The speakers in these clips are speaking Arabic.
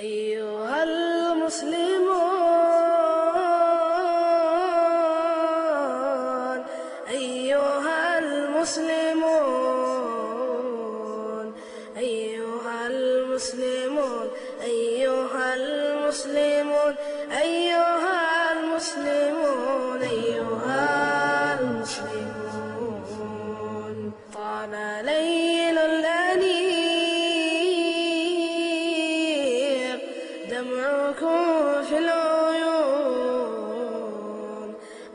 أيها المسلمون أيها المسلمون أيها المسلمون أيها المسلمون أيها المسلمون أيها المسلمون طال ليل الأنيق دمعكم في العيون.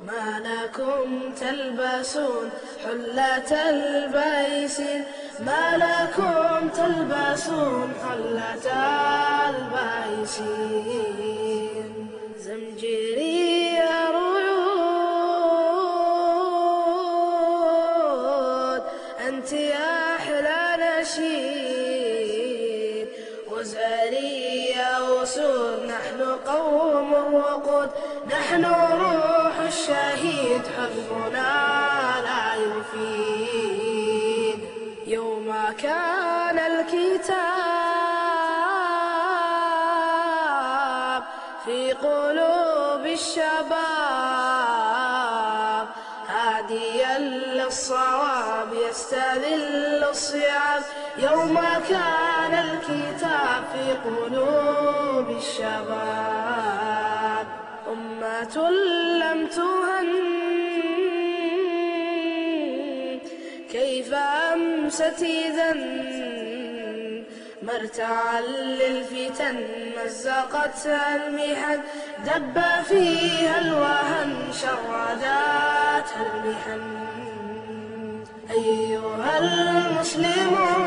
ما لكم تلبسون حلة البيس. ما لكم تلبسون حلة البيس. زمجري رعود أنت يا أحلى نشيد. وزاري أسود نحن قوم الوقود نحن روح الشهيد حزبنا لا يفيد. يوم كان الكتاب في قلوب الشباب. هاديا للصواب يستذل الصيام يوم كان الكتاب في قلوب الشباب أمة لم تهن. كيف أمست إذا؟ مرتعا للفتن مزقتها المحن دب فيها الوهن شرداتها المحن. أيها المسلمون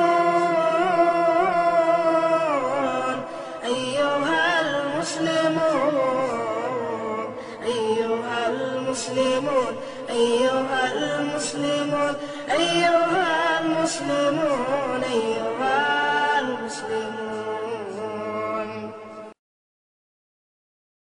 المسلمون أيها المسلمون أيها المسلمون أيها المسلمون.